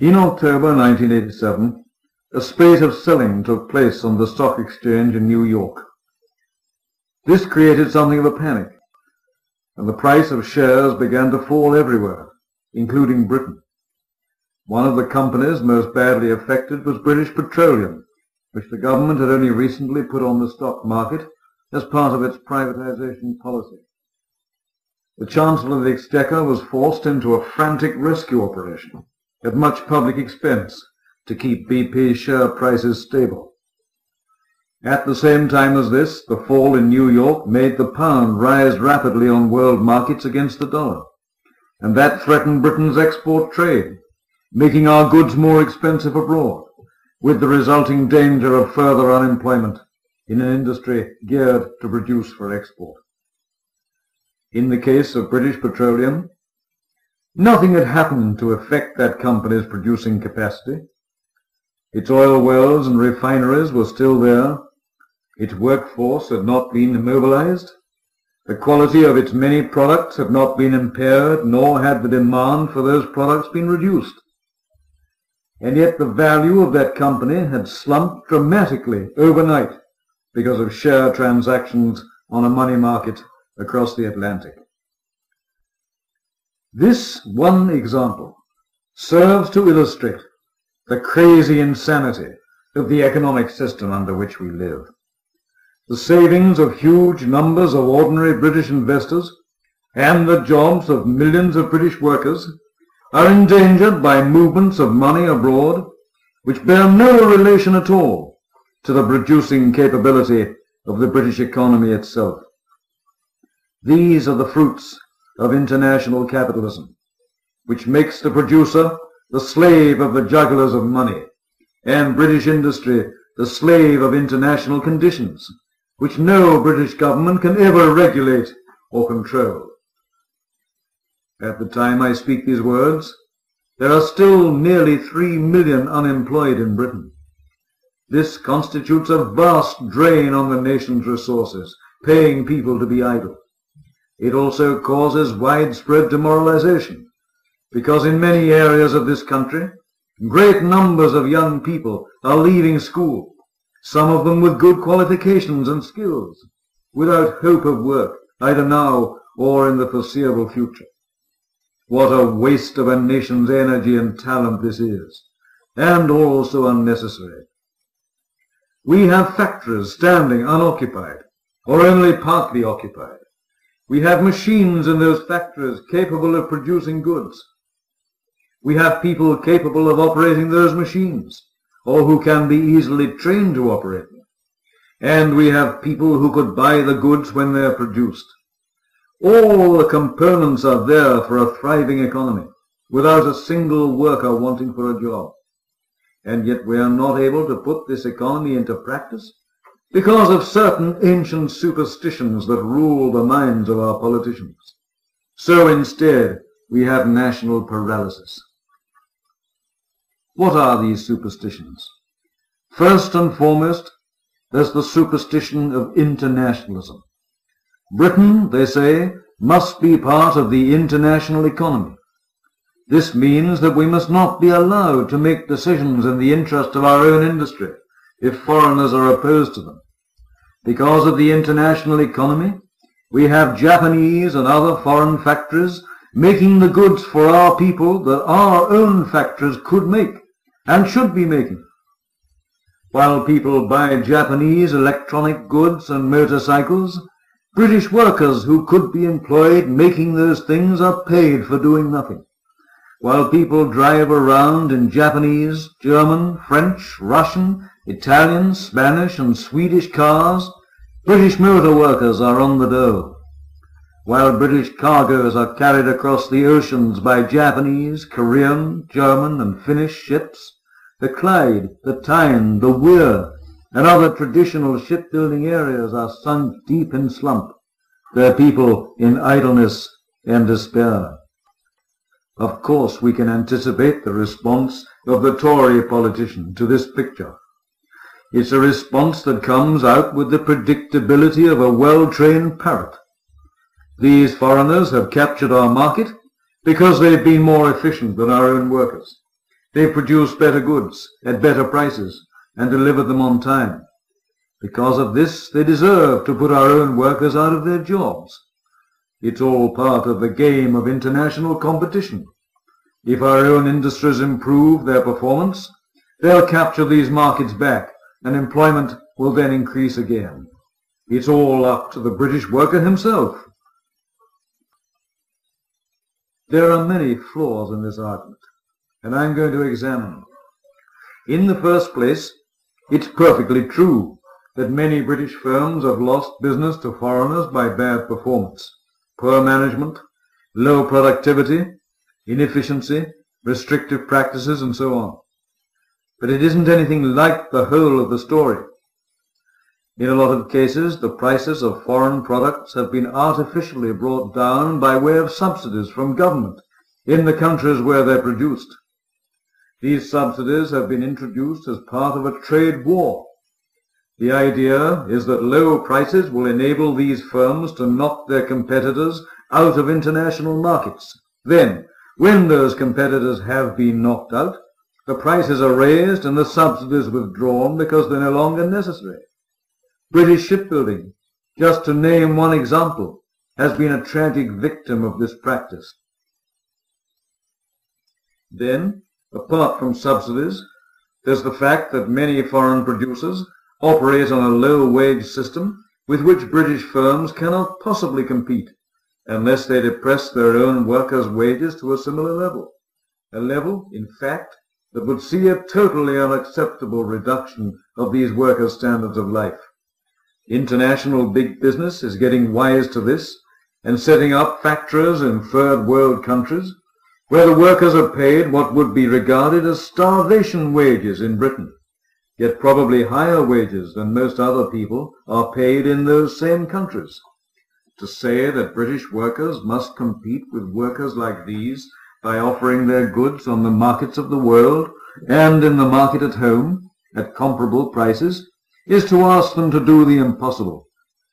In October 1987, a spate of selling took place on the stock exchange in New York. This created something of a panic, and the price of shares began to fall everywhere, including Britain. One of the companies most badly affected was British Petroleum, which the government had only recently put on the stock market as part of its privatization policy. The Chancellor of the Exchequer was forced into a frantic rescue operation at much public expense to keep BP share prices stable. At the same time as this, the fall in New York made the pound rise rapidly on world markets against the dollar, and that threatened Britain's export trade, making our goods more expensive abroad, with the resulting danger of further unemployment in an industry geared to produce for export. In the case of British Petroleum, nothing had happened to affect that company's producing capacity. Its oil wells and refineries were still there. Its workforce had not been mobilized. The quality of its many products had not been impaired, nor had the demand for those products been reduced. And yet the value of that company had slumped dramatically overnight because of share transactions on a money market across the Atlantic. This one example serves to illustrate the crazy insanity of the economic system under which we live. The savings of huge numbers of ordinary British investors and the jobs of millions of British workers are endangered by movements of money abroad which bear no relation at all to the producing capability of the British economy itself. These are the fruits of international capitalism, which makes the producer the slave of the jugglers of money, and British industry the slave of international conditions, which no British government can ever regulate or control. At the time I speak these words, there are still nearly three million unemployed in Britain. This constitutes a vast drain on the nation's resources, paying people to be idle. It also causes widespread demoralization, because in many areas of this country, great numbers of young people are leaving school, some of them with good qualifications and skills, without hope of work, either now or in the foreseeable future. What a waste of a nation's energy and talent this is, and also unnecessary. We have factories standing unoccupied, or only partly occupied. We have machines in those factories capable of producing goods. We have people capable of operating those machines, or who can be easily trained to operate them. And we have people who could buy the goods when they are produced. All the components are there for a thriving economy, without a single worker wanting for a job. And yet we are not able to put this economy into practice because of certain ancient superstitions that rule the minds of our politicians. So instead, we have national paralysis. What are these superstitions? First and foremost, there's the superstition of internationalism. Britain, they say, must be part of the international economy. This means that we must not be allowed to make decisions in the interest of our own industry if foreigners are opposed to them. Because of the international economy, we have Japanese and other foreign factories making the goods for our people that our own factories could make and should be making. While people buy Japanese electronic goods and motorcycles, British workers who could be employed making those things are paid for doing nothing. While people drive around in Japanese, German, French, Russian, Italian, Spanish and Swedish cars, British motor workers are on the dole. While British cargoes are carried across the oceans by Japanese, Korean, German and Finnish ships, the Clyde, the Tyne, the Wear and other traditional shipbuilding areas are sunk deep in slump, their people in idleness and despair. Of course we can anticipate the response of the Tory politician to this picture. It's a response that comes out with the predictability of a well-trained parrot. These foreigners have captured our market because they've been more efficient than our own workers. They produce better goods at better prices and deliver them on time. Because of this, they deserve to put our own workers out of their jobs. It's all part of the game of international competition. If our own industries improve their performance, they'll capture these markets back and employment will then increase again. It's all up to the British worker himself. There are many flaws in this argument, and I'm going to examine them. In the first place, it's perfectly true that many British firms have lost business to foreigners by bad performance, poor management, low productivity, inefficiency, restrictive practices, and so on. But it isn't anything like the whole of the story. In a lot of cases, the prices of foreign products have been artificially brought down by way of subsidies from government in the countries where they're produced. These subsidies have been introduced as part of a trade war. The idea is that low prices will enable these firms to knock their competitors out of international markets. Then, when those competitors have been knocked out, the prices are raised and the subsidies withdrawn because they're no longer necessary. British shipbuilding, just to name one example, has been a tragic victim of this practice. Then, apart from subsidies, there's the fact that many foreign producers operate on a low-wage system with which British firms cannot possibly compete unless they depress their own workers' wages to a similar level. A level, in fact, that would see a totally unacceptable reduction of these workers' standards of life. International big business is getting wise to this and setting up factories in third world countries where the workers are paid what would be regarded as starvation wages in Britain, yet probably higher wages than most other people are paid in those same countries. To say that British workers must compete with workers like these by offering their goods on the markets of the world and in the market at home at comparable prices is to ask them to do the impossible,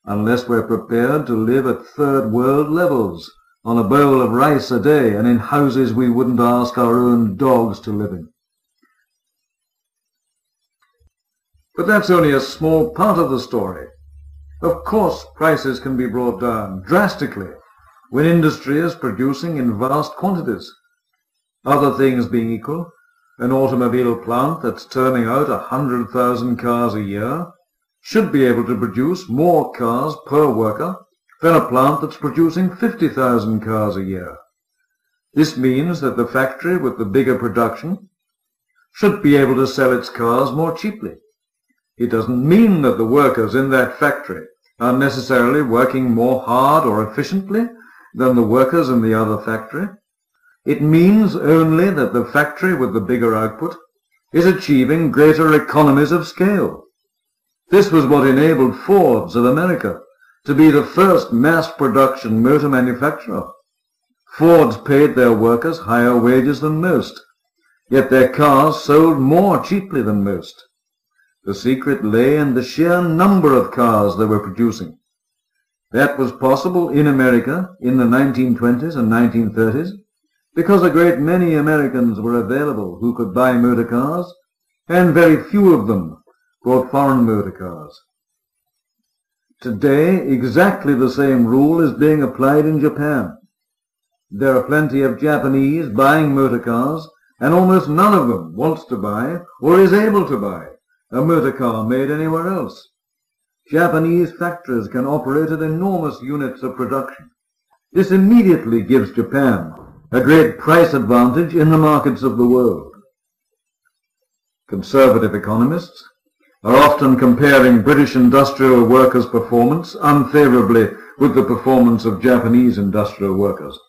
unless we're prepared to live at third world levels on a bowl of rice a day and in houses we wouldn't ask our own dogs to live in. But that's only a small part of the story. Of course, prices can be brought down drastically when industry is producing in vast quantities. Other things being equal, an automobile plant that's turning out a hundred thousand cars a year should be able to produce more cars per worker than a plant that's producing 50,000 cars a year. This means that the factory with the bigger production should be able to sell its cars more cheaply. It doesn't mean that the workers in that factory are necessarily working more hard or efficiently than the workers in the other factory. It means only that the factory with the bigger output is achieving greater economies of scale. This was what enabled Fords of America to be the first mass production motor manufacturer. Fords paid their workers higher wages than most, yet their cars sold more cheaply than most. The secret lay in the sheer number of cars they were producing. That was possible in America in the 1920s and 1930s because a great many Americans were available who could buy motor cars, and very few of them bought foreign motor cars. Today, exactly the same rule is being applied in Japan. There are plenty of Japanese buying motor cars, and almost none of them wants to buy or is able to buy a motor car made anywhere else. Japanese factories can operate at enormous units of production. This immediately gives Japan a great price advantage in the markets of the world. Conservative economists are often comparing British industrial workers' performance unfavorably with the performance of Japanese industrial workers,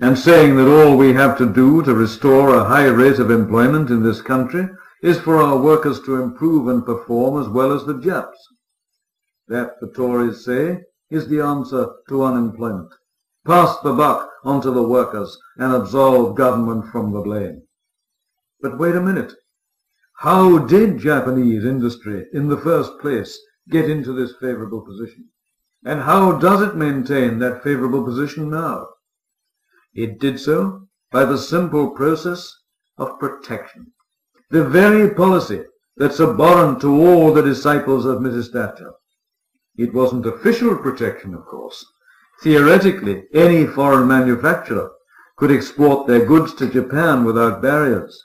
and saying that all we have to do to restore a high rate of employment in this country is for our workers to improve and perform as well as the Japs. That, the Tories say, is the answer to unemployment. Pass the buck onto the workers and absolve government from the blame. But wait a minute. How did Japanese industry in the first place get into this favorable position? And how does it maintain that favorable position now? It did so by the simple process of protection. The very policy that's abhorrent to all the disciples of Mrs. Thatcher. It wasn't official protection, of course. Theoretically, any foreign manufacturer could export their goods to Japan without barriers.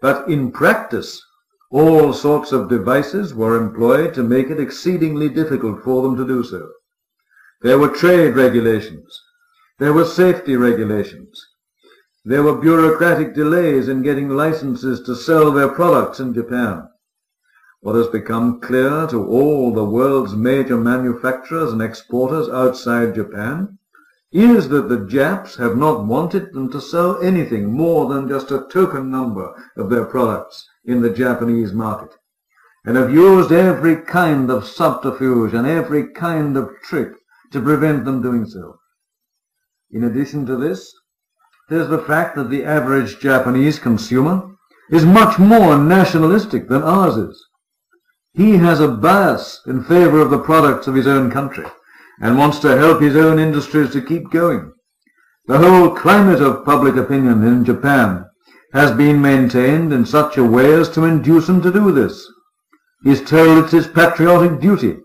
But in practice, all sorts of devices were employed to make it exceedingly difficult for them to do so. There were trade regulations. There were safety regulations. There were bureaucratic delays in getting licenses to sell their products in Japan. What has become clear to all the world's major manufacturers and exporters outside Japan is that the Japs have not wanted them to sell anything more than just a token number of their products in the Japanese market, and have used every kind of subterfuge and every kind of trick to prevent them doing so. In addition to this, there's the fact that the average Japanese consumer is much more nationalistic than ours is. He has a bias in favor of the products of his own country and wants to help his own industries to keep going. The whole climate of public opinion in Japan has been maintained in such a way as to induce him to do this. He is told it's his patriotic duty.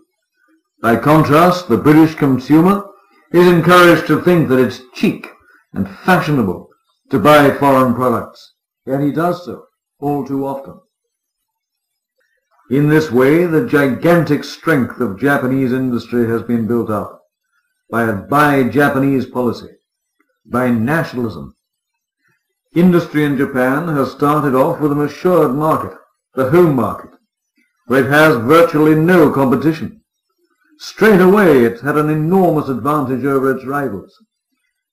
By contrast, the British consumer is encouraged to think that it's chic and fashionable to buy foreign products, yet he does so all too often. In this way, the gigantic strength of Japanese industry has been built up by a buy-Japanese policy, by nationalism. Industry in Japan has started off with an assured market, the home market, where it has virtually no competition. Straight away it's had an enormous advantage over its rivals.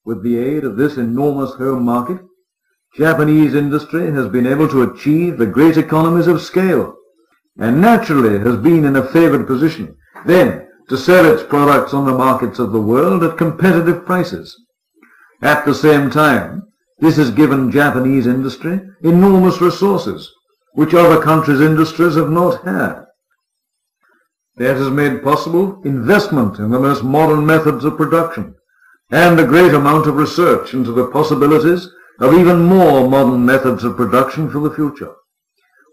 With the aid of this enormous home market, Japanese industry has been able to achieve the great economies of scale and naturally has been in a favored position then to sell its products on the markets of the world at competitive prices. At the same time, this has given Japanese industry enormous resources, which other countries' industries have not had. That has made possible investment in the most modern methods of production, and a great amount of research into the possibilities of even more modern methods of production for the future.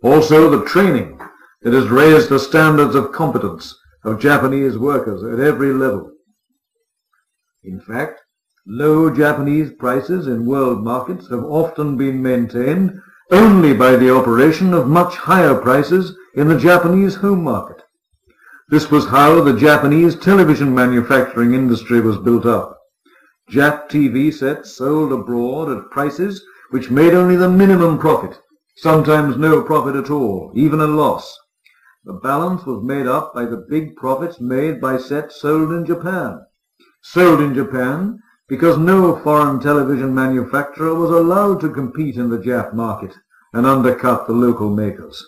Also the training that has raised the standards of competence of Japanese workers at every level. In fact, low Japanese prices in world markets have often been maintained only by the operation of much higher prices in the Japanese home market. This was how the Japanese television manufacturing industry was built up. Jap TV sets sold abroad at prices which made only the minimum profit, sometimes no profit at all, even a loss. The balance was made up by the big profits made by sets sold in Japan. Sold in Japan because no foreign television manufacturer was allowed to compete in the Jap market and undercut the local makers.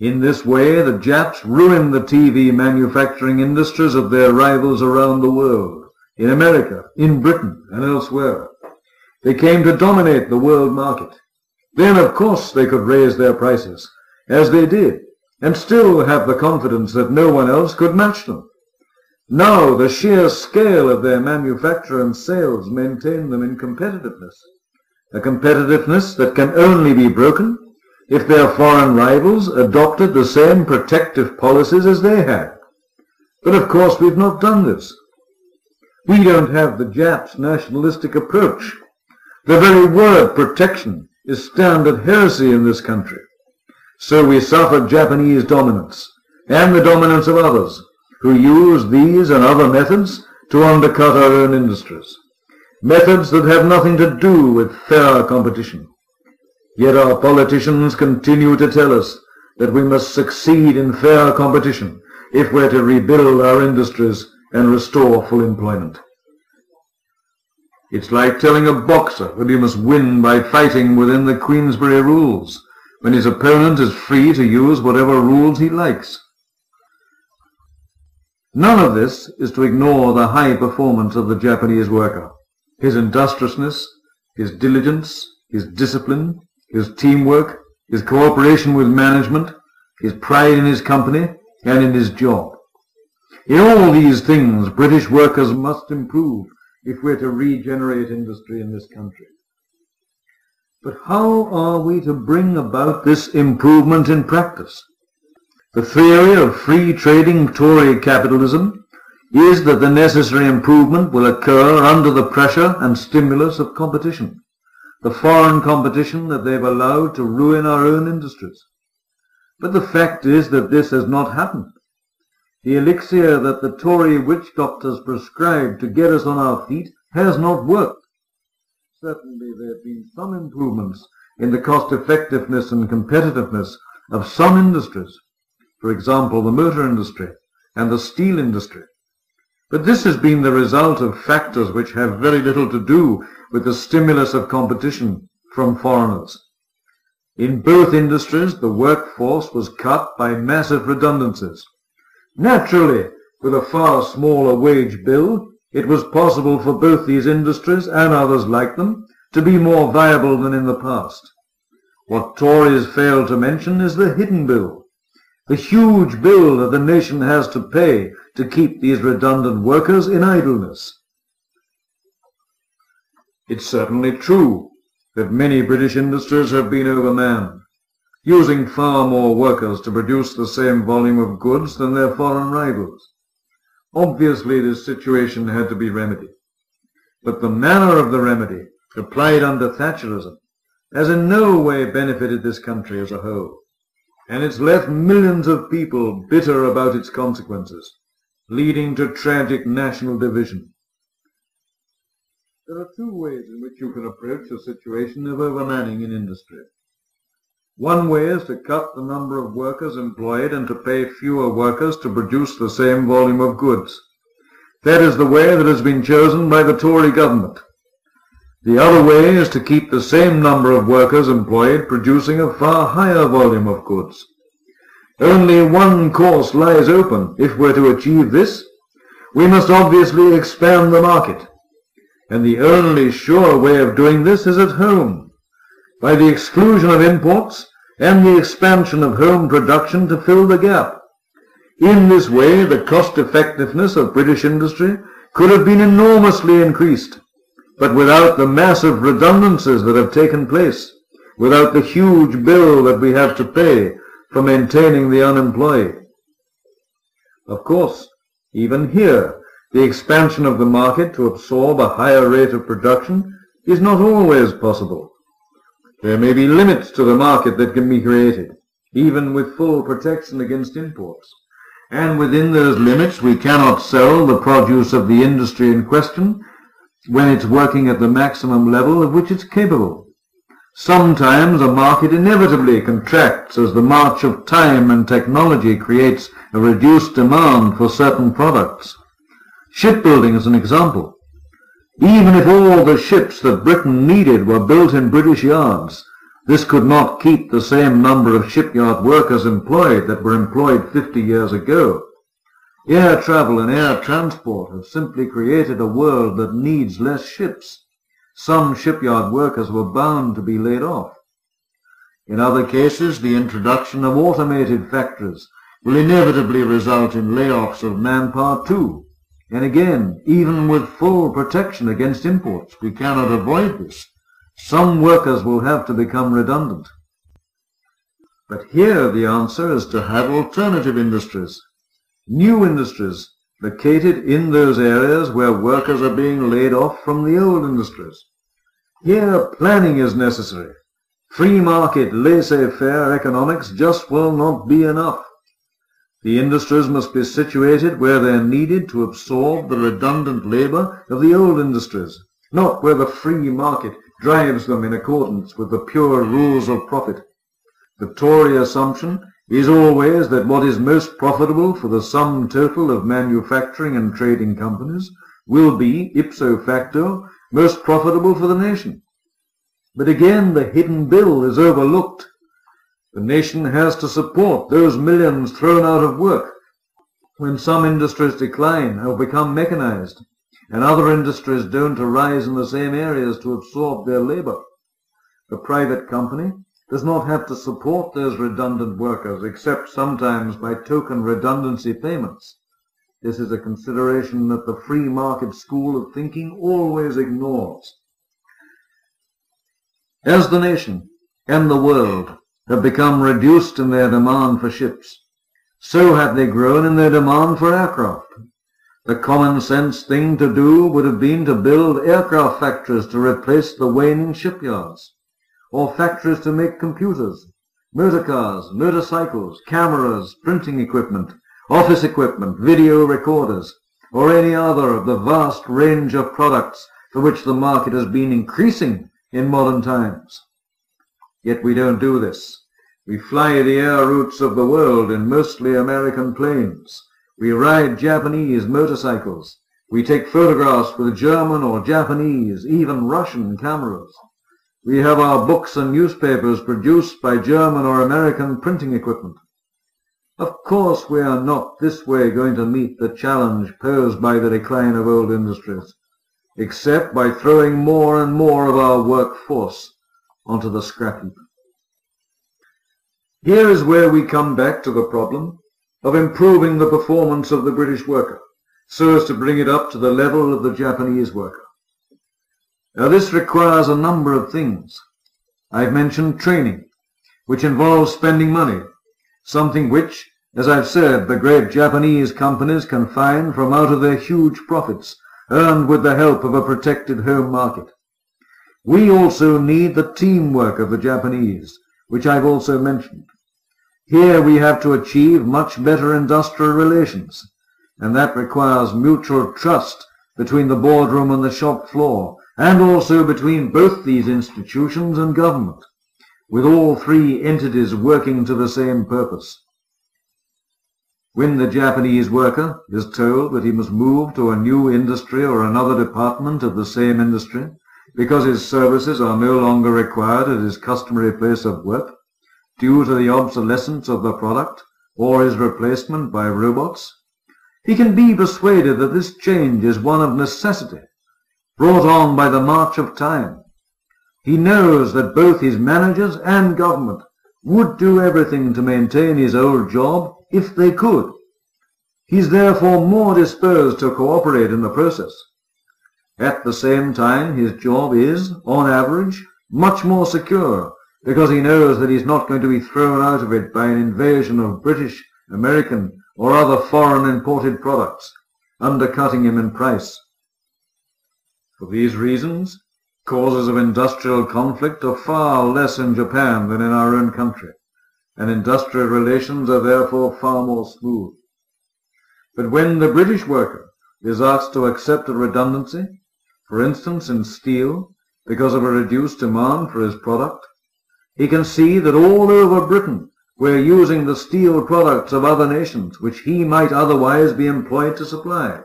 In this way, the Japs ruined the TV manufacturing industries of their rivals around the world, in America, in Britain, and elsewhere. They came to dominate the world market. Then, of course, they could raise their prices, as they did, and still have the confidence that no one else could match them. Now the sheer scale of their manufacture and sales maintain them in competitiveness, a competitiveness that can only be broken if their foreign rivals adopted the same protective policies as they had. But of course we've not done this. We don't have the Japs' nationalistic approach. The very word protection is standard heresy in this country. So we suffered Japanese dominance, and the dominance of others, who used these and other methods to undercut our own industries. Methods that have nothing to do with fair competition. Yet our politicians continue to tell us that we must succeed in fair competition if we're to rebuild our industries and restore full employment. It's like telling a boxer that he must win by fighting within the Queensberry rules when his opponent is free to use whatever rules he likes. None of this is to ignore the high performance of the Japanese worker, his industriousness, his diligence, his discipline, his teamwork, his cooperation with management, his pride in his company and in his job. In all these things, British workers must improve if we're to regenerate industry in this country. But how are we to bring about this improvement in practice? The theory of free trading Tory capitalism is that the necessary improvement will occur under the pressure and stimulus of competition, the foreign competition that they've allowed to ruin our own industries. But the fact is that this has not happened. The elixir that the Tory witch doctors prescribed to get us on our feet has not worked. Certainly there have been some improvements in the cost effectiveness and competitiveness of some industries, for example the motor industry and the steel industry. But this has been the result of factors which have very little to do with the stimulus of competition from foreigners. In both industries, the workforce was cut by massive redundancies. Naturally, with a far smaller wage bill, it was possible for both these industries and others like them to be more viable than in the past. What Tories fail to mention is the hidden bill, the huge bill that the nation has to pay to keep these redundant workers in idleness. It's certainly true that many British industries have been overmanned, using far more workers to produce the same volume of goods than their foreign rivals. Obviously this situation had to be remedied. But the manner of the remedy, applied under Thatcherism, has in no way benefited this country as a whole, and it's left millions of people bitter about its consequences leading to tragic national division. There are two ways in which you can approach a situation of overmanning in industry. One way is to cut the number of workers employed and to pay fewer workers to produce the same volume of goods. That is the way that has been chosen by the Tory government. The other way is to keep the same number of workers employed producing a far higher volume of goods. Only one course lies open if we're to achieve this. We must obviously expand the market. And the only sure way of doing this is at home, by the exclusion of imports and the expansion of home production to fill the gap. In this way, the cost effectiveness of British industry could have been enormously increased, but without the massive redundancies that have taken place, without the huge bill that we have to pay for maintaining the unemployed. Of course, even here, the expansion of the market to absorb a higher rate of production is not always possible. There may be limits to the market that can be created, even with full protection against imports. And within those limits, we cannot sell the produce of the industry in question when it's working at the maximum level of which it's capable. Sometimes a market inevitably contracts as the march of time and technology creates a reduced demand for certain products. Shipbuilding is an example. Even if all the ships that Britain needed were built in British yards, this could not keep the same number of shipyard workers employed that were employed 50 years ago. Air travel and air transport have simply created a world that needs less ships some shipyard workers were bound to be laid off. In other cases, the introduction of automated factories will inevitably result in layoffs of manpower too. And again, even with full protection against imports, we cannot avoid this. Some workers will have to become redundant. But here the answer is to have alternative industries, new industries located in those areas where workers are being laid off from the old industries. Here planning is necessary. Free market, laissez-faire economics just will not be enough. The industries must be situated where they are needed to absorb the redundant labor of the old industries, not where the free market drives them in accordance with the pure rules of profit. The Tory assumption is always that what is most profitable for the sum total of manufacturing and trading companies will be, ipso facto, most profitable for the nation. But again, the hidden bill is overlooked. The nation has to support those millions thrown out of work when some industries decline or become mechanized, and other industries don't arise in the same areas to absorb their labor. The private company does not have to support those redundant workers except sometimes by token redundancy payments. This is a consideration that the free market school of thinking always ignores. As the nation and the world have become reduced in their demand for ships, so have they grown in their demand for aircraft. The common sense thing to do would have been to build aircraft factories to replace the waning shipyards, or factories to make computers, motor cars, motorcycles, cameras, printing equipment, office equipment, video recorders, or any other of the vast range of products for which the market has been increasing in modern times. Yet we don't do this. We fly the air routes of the world in mostly American planes. We ride Japanese motorcycles. We take photographs with German or Japanese, even Russian cameras. We have our books and newspapers produced by German or American printing equipment. Of course we are not this way going to meet the challenge posed by the decline of old industries, except by throwing more and more of our workforce onto the scrap heap. Here is where we come back to the problem of improving the performance of the British worker so as to bring it up to the level of the Japanese worker. Now this requires a number of things. I've mentioned training, which involves spending money, something which, as I've said, the great Japanese companies can find from out of their huge profits earned with the help of a protected home market. We also need the teamwork of the Japanese, which I've also mentioned. Here we have to achieve much better industrial relations, and that requires mutual trust between the boardroom and the shop floor, and also between both these institutions and government, with all three entities working to the same purpose. When the Japanese worker is told that he must move to a new industry or another department of the same industry because his services are no longer required at his customary place of work, due to the obsolescence of the product or his replacement by robots, he can be persuaded that this change is one of necessity, brought on by the march of time. He knows that both his managers and government would do everything to maintain his old job if they could. He is therefore more disposed to cooperate in the process. At the same time, his job is, on average, much more secure because he knows that he's not going to be thrown out of it by an invasion of British, American, or other foreign imported products, undercutting him in price. For these reasons, causes of industrial conflict are far less in Japan than in our own country, and industrial relations are therefore far more smooth. But when the British worker is asked to accept a redundancy, for instance in steel, because of a reduced demand for his product, he can see that all over Britain we're using the steel products of other nations, which he might otherwise be employed to supply.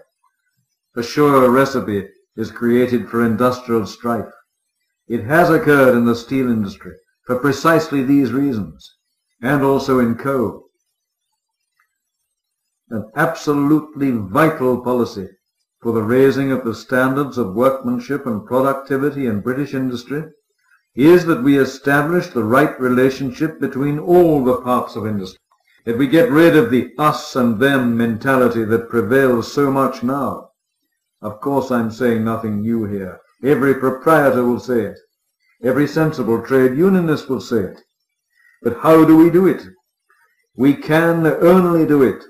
A sure recipe is created for industrial strife. It has occurred in the steel industry for precisely these reasons, and also in coal. An absolutely vital policy for the raising of the standards of workmanship and productivity in British industry is that we establish the right relationship between all the parts of industry, that we get rid of the us and them mentality that prevails so much now. Of course I'm saying nothing new here. Every proprietor will say it. Every sensible trade unionist will say it. But how do we do it? We can only do it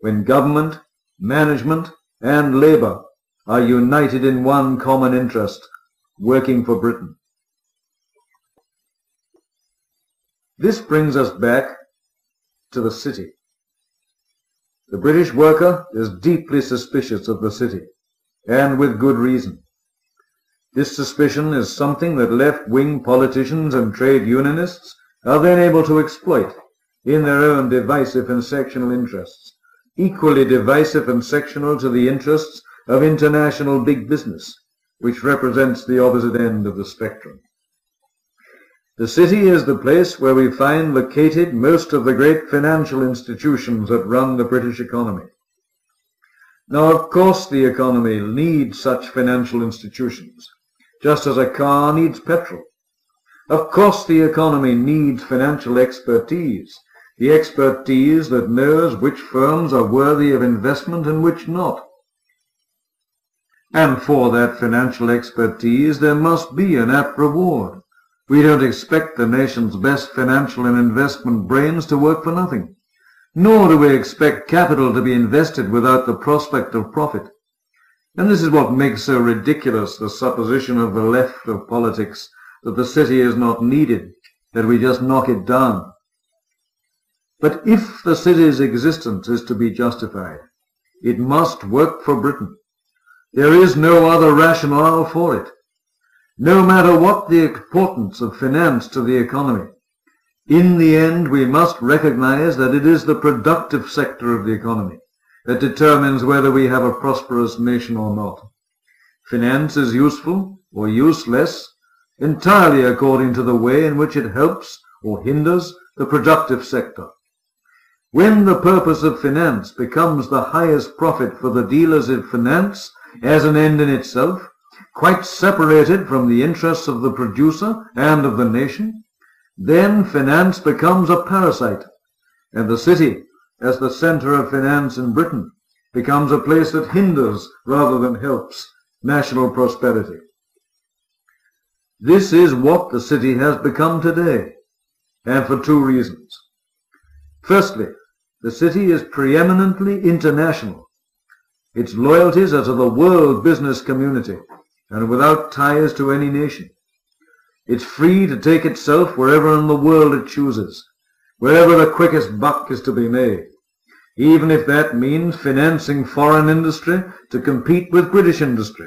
when government, management, and labour are united in one common interest, working for Britain. This brings us back to the city. The British worker is deeply suspicious of the city, and with good reason. This suspicion is something that left-wing politicians and trade unionists are then able to exploit in their own divisive and sectional interests, equally divisive and sectional to the interests of international big business, which represents the opposite end of the spectrum. The city is the place where we find located most of the great financial institutions that run the British economy. Now, of course, the economy needs such financial institutions, just as a car needs petrol. Of course, the economy needs financial expertise, the expertise that knows which firms are worthy of investment and which not. And for that financial expertise there must be an apt reward. We don't expect the nation's best financial and investment brains to work for nothing. Nor do we expect capital to be invested without the prospect of profit. And this is what makes so ridiculous the supposition of the left of politics that the city is not needed, that we just knock it down. But if the city's existence is to be justified, it must work for Britain. There is no other rationale for it. No matter what the importance of finance to the economy, in the end we must recognize that it is the productive sector of the economy that determines whether we have a prosperous nation or not. Finance is useful or useless entirely according to the way in which it helps or hinders the productive sector. When the purpose of finance becomes the highest profit for the dealers in finance as an end in itself, quite separated from the interests of the producer and of the nation, then finance becomes a parasite, and the city as the center of finance in Britain becomes a place that hinders rather than helps national prosperity. This is what the city has become today, and for two reasons. Firstly, the city is preeminently international. Its loyalties are to the world business community and without ties to any nation. It's free to take itself wherever in the world it chooses, wherever the quickest buck is to be made even if that means financing foreign industry to compete with British industry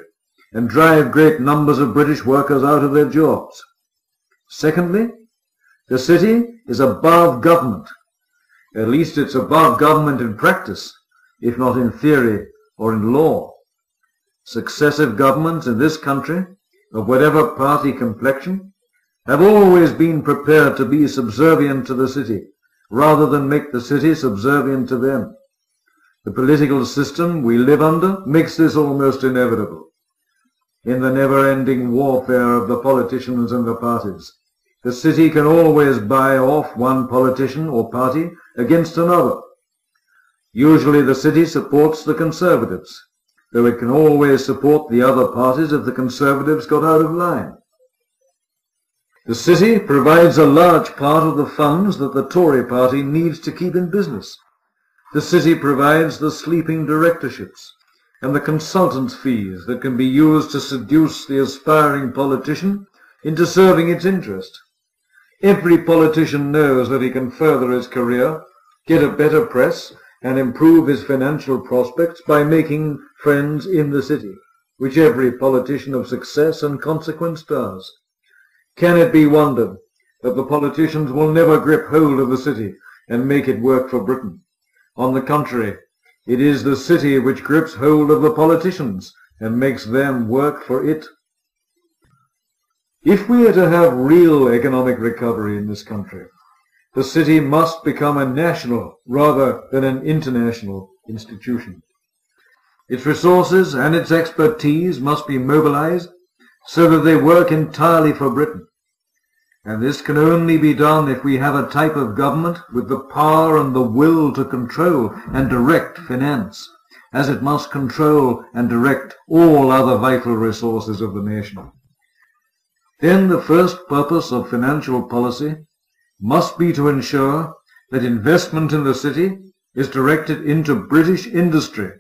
and drive great numbers of British workers out of their jobs. Secondly, the city is above government. At least it's above government in practice, if not in theory or in law. Successive governments in this country, of whatever party complexion, have always been prepared to be subservient to the city rather than make the city subservient to them. The political system we live under makes this almost inevitable. In the never-ending warfare of the politicians and the parties, the city can always buy off one politician or party against another. Usually the city supports the Conservatives, though it can always support the other parties if the Conservatives got out of line. The city provides a large part of the funds that the Tory party needs to keep in business. The city provides the sleeping directorships and the consultants' fees that can be used to seduce the aspiring politician into serving its interest. Every politician knows that he can further his career, get a better press, and improve his financial prospects by making friends in the city, which every politician of success and consequence does. Can it be wondered that the politicians will never grip hold of the city and make it work for Britain? On the contrary, it is the city which grips hold of the politicians and makes them work for it. If we are to have real economic recovery in this country, the city must become a national rather than an international institution. Its resources and its expertise must be mobilized so that they work entirely for Britain. And this can only be done if we have a type of government with the power and the will to control and direct finance, as it must control and direct all other vital resources of the nation. Then the first purpose of financial policy must be to ensure that investment in the city is directed into British industry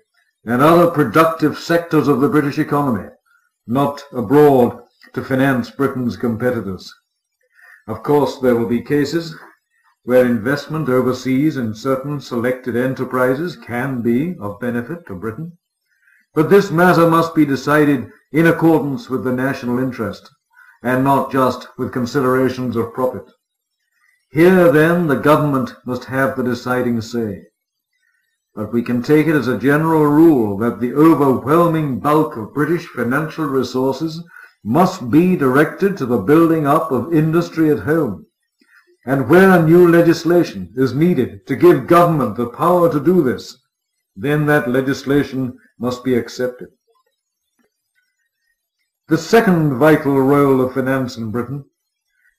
and other productive sectors of the British economy, not abroad to finance Britain's competitors. Of course, there will be cases where investment overseas in certain selected enterprises can be of benefit to Britain, but this matter must be decided in accordance with the national interest, and not just with considerations of profit. Here, then, the government must have the deciding say. But we can take it as a general rule that the overwhelming bulk of British financial resources must be directed to the building up of industry at home. And where a new legislation is needed to give government the power to do this, then that legislation must be accepted. The second vital role of finance in Britain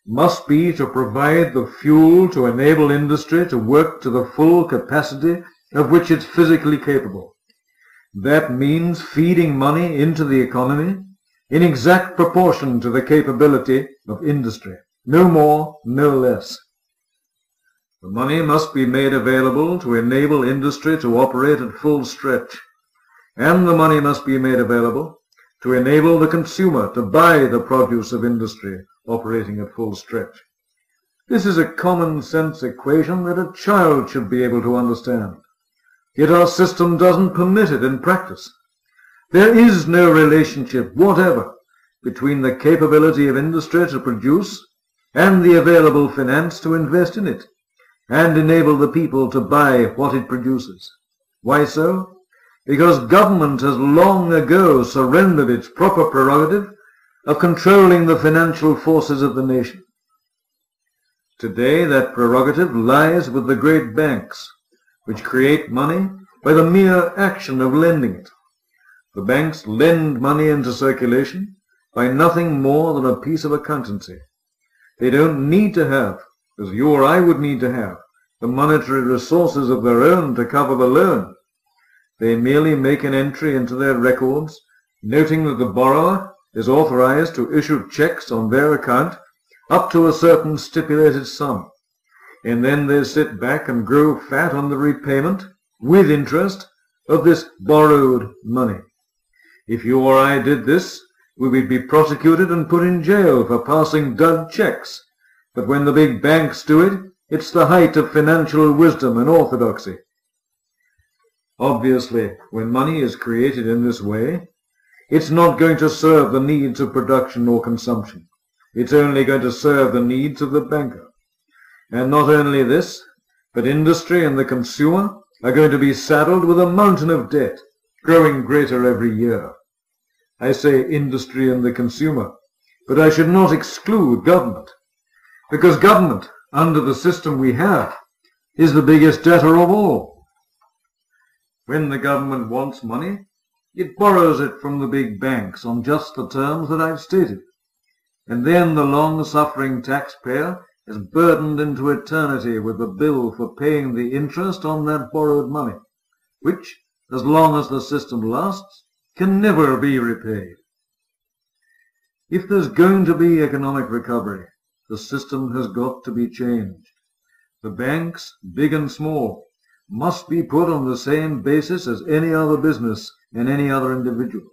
must be to provide the fuel to enable industry to work to the full capacity of which it's physically capable. That means feeding money into the economy in exact proportion to the capability of industry. No more, no less. The money must be made available to enable industry to operate at full stretch. And the money must be made available to enable the consumer to buy the produce of industry operating at full stretch. This is a common sense equation that a child should be able to understand. Yet our system doesn't permit it in practice. There is no relationship whatever between the capability of industry to produce and the available finance to invest in it and enable the people to buy what it produces. Why so? Because government has long ago surrendered its proper prerogative of controlling the financial forces of the nation. Today that prerogative lies with the great banks, which create money by the mere action of lending it. The banks lend money into circulation by nothing more than a piece of accountancy. They don't need to have as you or I would need to have, the monetary resources of their own to cover the loan. They merely make an entry into their records, noting that the borrower is authorized to issue checks on their account up to a certain stipulated sum. And then they sit back and grow fat on the repayment, with interest, of this borrowed money. If you or I did this, we would be prosecuted and put in jail for passing dud checks but when the big banks do it, it's the height of financial wisdom and orthodoxy. Obviously, when money is created in this way, it's not going to serve the needs of production or consumption. It's only going to serve the needs of the banker. And not only this, but industry and the consumer are going to be saddled with a mountain of debt, growing greater every year. I say industry and the consumer, but I should not exclude government. Because government, under the system we have, is the biggest debtor of all. When the government wants money, it borrows it from the big banks on just the terms that I've stated. And then the long-suffering taxpayer is burdened into eternity with the bill for paying the interest on that borrowed money, which, as long as the system lasts, can never be repaid. If there's going to be economic recovery, the system has got to be changed. The banks, big and small, must be put on the same basis as any other business and any other individual.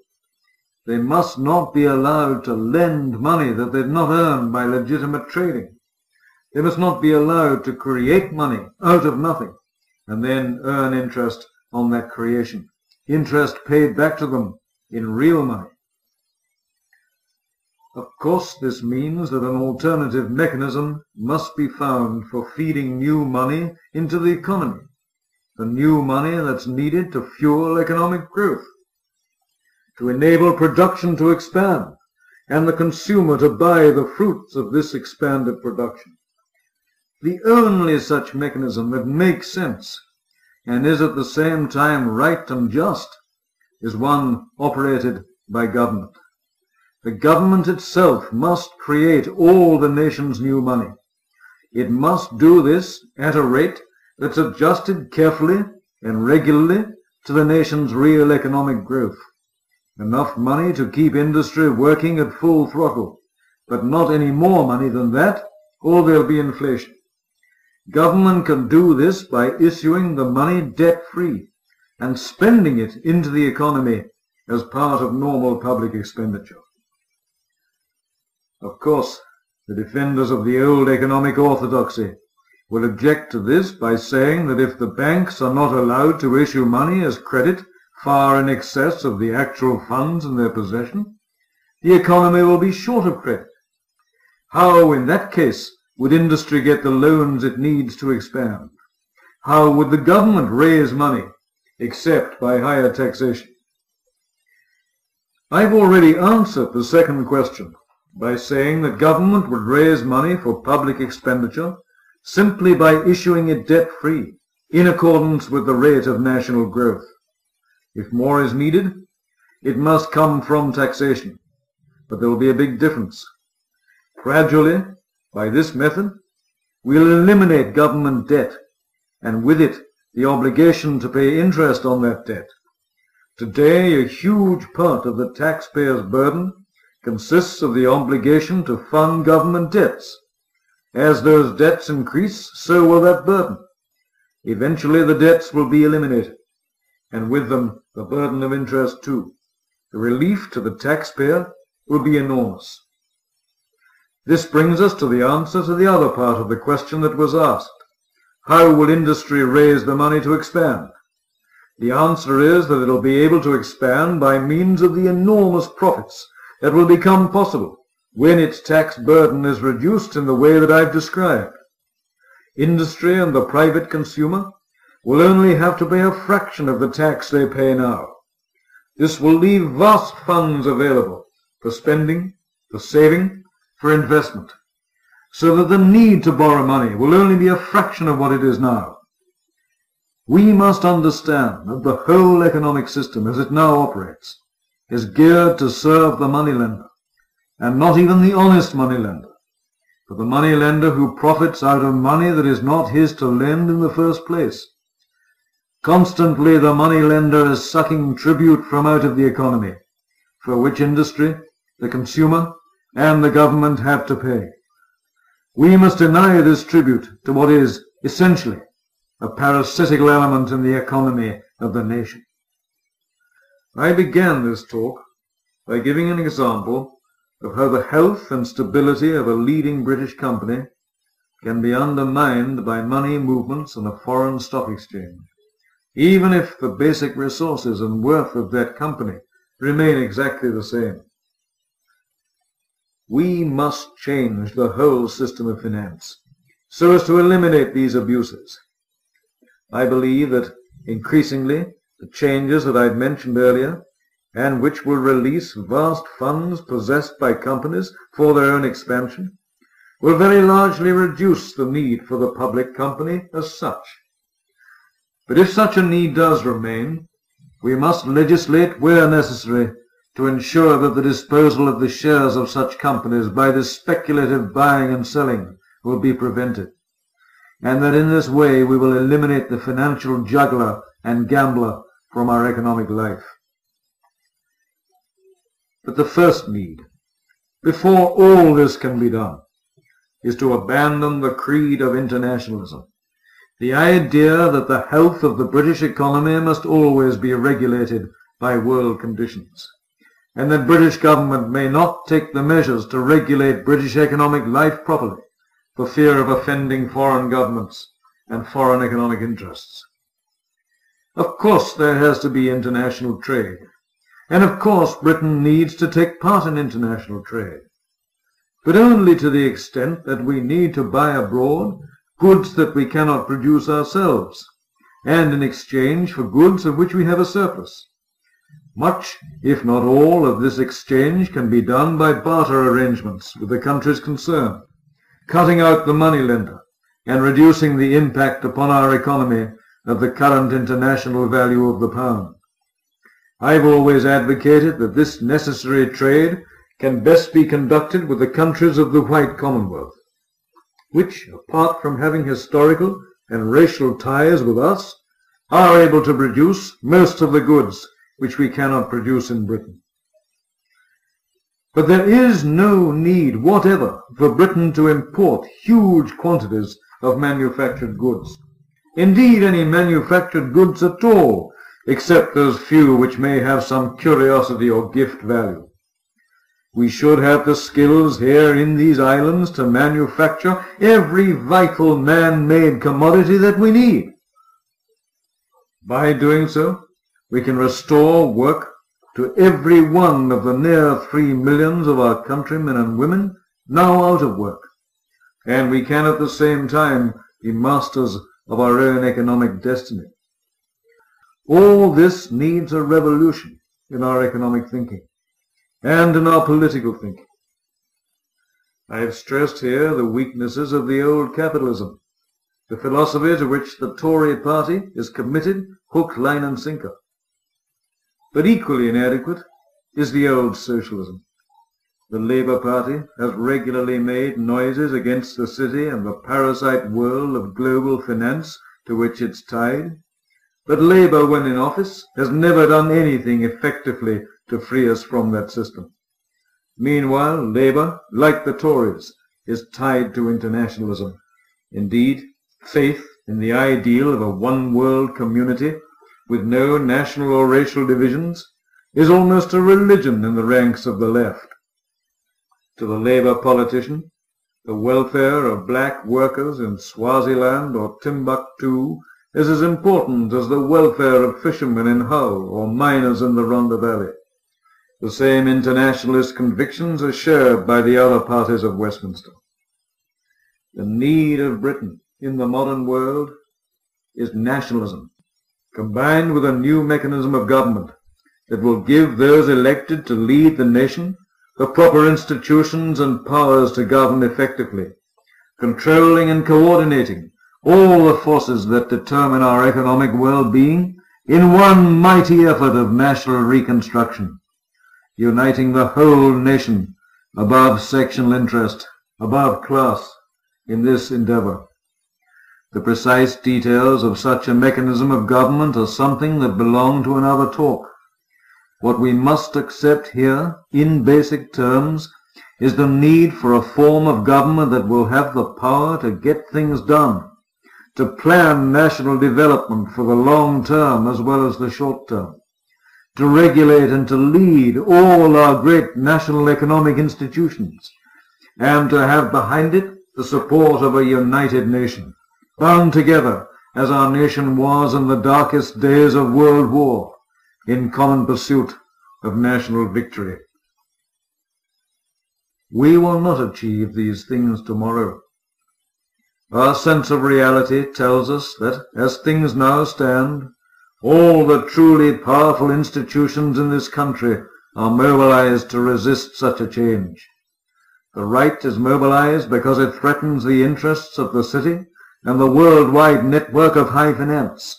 They must not be allowed to lend money that they've not earned by legitimate trading. They must not be allowed to create money out of nothing and then earn interest on that creation. Interest paid back to them in real money. Of course this means that an alternative mechanism must be found for feeding new money into the economy, the new money that's needed to fuel economic growth, to enable production to expand, and the consumer to buy the fruits of this expanded production. The only such mechanism that makes sense and is at the same time right and just is one operated by government. The government itself must create all the nation's new money. It must do this at a rate that's adjusted carefully and regularly to the nation's real economic growth. Enough money to keep industry working at full throttle, but not any more money than that, or there'll be inflation. Government can do this by issuing the money debt-free and spending it into the economy as part of normal public expenditure. Of course, the defenders of the old economic orthodoxy will object to this by saying that if the banks are not allowed to issue money as credit far in excess of the actual funds in their possession, the economy will be short of credit. How, in that case, would industry get the loans it needs to expand? How would the government raise money except by higher taxation? I've already answered the second question by saying that government would raise money for public expenditure simply by issuing it debt-free, in accordance with the rate of national growth. If more is needed, it must come from taxation, but there will be a big difference. Gradually, By this method, we'll eliminate government debt, and with it, the obligation to pay interest on that debt. Today, a huge part of the taxpayer's burden consists of the obligation to fund government debts. As those debts increase, so will that burden. Eventually the debts will be eliminated, and with them the burden of interest too. The relief to the taxpayer will be enormous. This brings us to the answer to the other part of the question that was asked. How will industry raise the money to expand? The answer is that it will be able to expand by means of the enormous profits that will become possible when its tax burden is reduced in the way that I've described. Industry and the private consumer will only have to pay a fraction of the tax they pay now. This will leave vast funds available for spending, for saving, for investment, so that the need to borrow money will only be a fraction of what it is now. We must understand that the whole economic system as it now operates is geared to serve the moneylender, and not even the honest moneylender for the money lender who profits out of money that is not his to lend in the first place. Constantly the money lender is sucking tribute from out of the economy, for which industry, the consumer, and the government have to pay. We must deny this tribute to what is essentially a parasitical element in the economy of the nation. I began this talk by giving an example of how the health and stability of a leading British company can be undermined by money movements on a foreign stock exchange, even if the basic resources and worth of that company remain exactly the same. We must change the whole system of finance so as to eliminate these abuses. I believe that increasingly the changes that I've mentioned earlier and which will release vast funds possessed by companies for their own expansion, will very largely reduce the need for the public company as such. But if such a need does remain, we must legislate where necessary to ensure that the disposal of the shares of such companies by this speculative buying and selling will be prevented, and that in this way we will eliminate the financial juggler and gambler from our economic life. But the first need, before all this can be done, is to abandon the creed of internationalism. The idea that the health of the British economy must always be regulated by world conditions, and that British government may not take the measures to regulate British economic life properly for fear of offending foreign governments and foreign economic interests. Of course there has to be international trade, and of course Britain needs to take part in international trade, but only to the extent that we need to buy abroad goods that we cannot produce ourselves, and in exchange for goods of which we have a surplus. Much, if not all, of this exchange can be done by barter arrangements with the countries concerned, cutting out the money lender and reducing the impact upon our economy of the current international value of the pound. I've always advocated that this necessary trade can best be conducted with the countries of the white Commonwealth, which, apart from having historical and racial ties with us, are able to produce most of the goods which we cannot produce in Britain. But there is no need whatever for Britain to import huge quantities of manufactured goods. Indeed, any manufactured goods at all except those few which may have some curiosity or gift value. We should have the skills here in these islands to manufacture every vital man-made commodity that we need. By doing so, we can restore work to every one of the near three millions of our countrymen and women now out of work, and we can at the same time be masters of our own economic destiny. All this needs a revolution in our economic thinking and in our political thinking. I have stressed here the weaknesses of the old capitalism, the philosophy to which the Tory party is committed hook, line and sinker. But equally inadequate is the old socialism. The Labour Party has regularly made noises against the city and the parasite world of global finance to which it's tied. But Labour, when in office, has never done anything effectively to free us from that system. Meanwhile, Labour, like the Tories, is tied to internationalism. Indeed, faith in the ideal of a one-world community with no national or racial divisions is almost a religion in the ranks of the left. To the Labour politician, the welfare of black workers in Swaziland or Timbuktu is as important as the welfare of fishermen in Hull or miners in the Rhondda Valley. The same internationalist convictions are shared by the other parties of Westminster. The need of Britain in the modern world is nationalism, combined with a new mechanism of government that will give those elected to lead the nation the proper institutions and powers to govern effectively, controlling and coordinating all the forces that determine our economic well-being in one mighty effort of national reconstruction, uniting the whole nation above sectional interest, above class, in this endeavor. The precise details of such a mechanism of government are something that belong to another talk. What we must accept here, in basic terms, is the need for a form of government that will have the power to get things done, to plan national development for the long term as well as the short term, to regulate and to lead all our great national economic institutions, and to have behind it the support of a united nation bound together as our nation was in the darkest days of world war, in common pursuit of national victory. We will not achieve these things tomorrow. Our sense of reality tells us that, as things now stand, all the truly powerful institutions in this country are mobilized to resist such a change. The right is mobilized because it threatens the interests of the city and the worldwide network of high finance.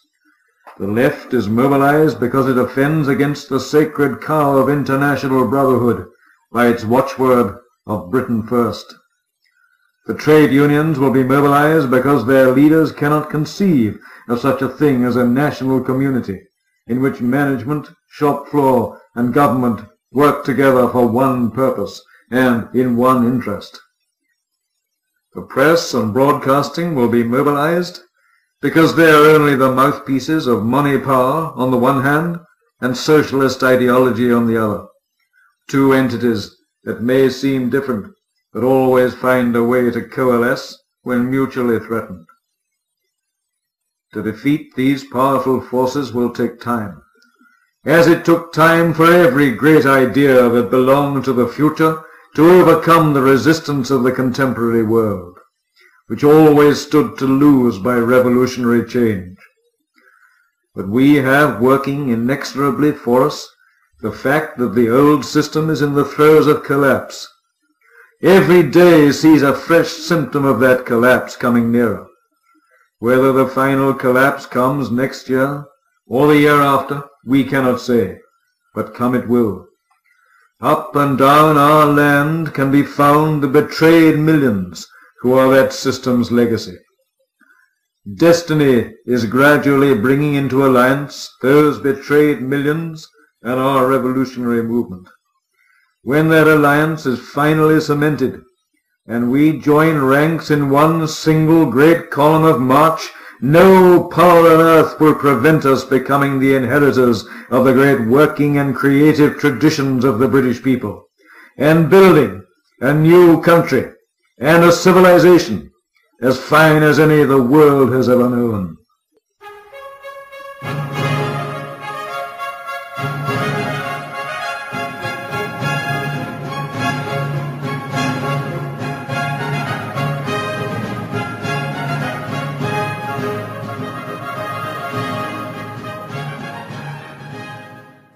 The left is mobilized because it offends against the sacred cow of international brotherhood by its watchword of Britain first. The trade unions will be mobilized because their leaders cannot conceive of such a thing as a national community in which management, shop floor, and government work together for one purpose and in one interest. The press and broadcasting will be mobilized because they are only the mouthpieces of money power on the one hand and socialist ideology on the other. Two entities that may seem different but always find a way to coalesce when mutually threatened. To defeat these powerful forces will take time, as it took time for every great idea that belonged to the future to overcome the resistance of the contemporary world, which always stood to lose by revolutionary change. But we have working inexorably for us the fact that the old system is in the throes of collapse. Every day sees a fresh symptom of that collapse coming nearer. Whether the final collapse comes next year or the year after, we cannot say, but come it will. Up and down our land can be found the betrayed millions who are that system's legacy. Destiny is gradually bringing into alliance those betrayed millions and our revolutionary movement. When that alliance is finally cemented, and we join ranks in one single great column of march no power on earth will prevent us becoming the inheritors of the great working and creative traditions of the British people, and building a new country and a civilization as fine as any the world has ever known.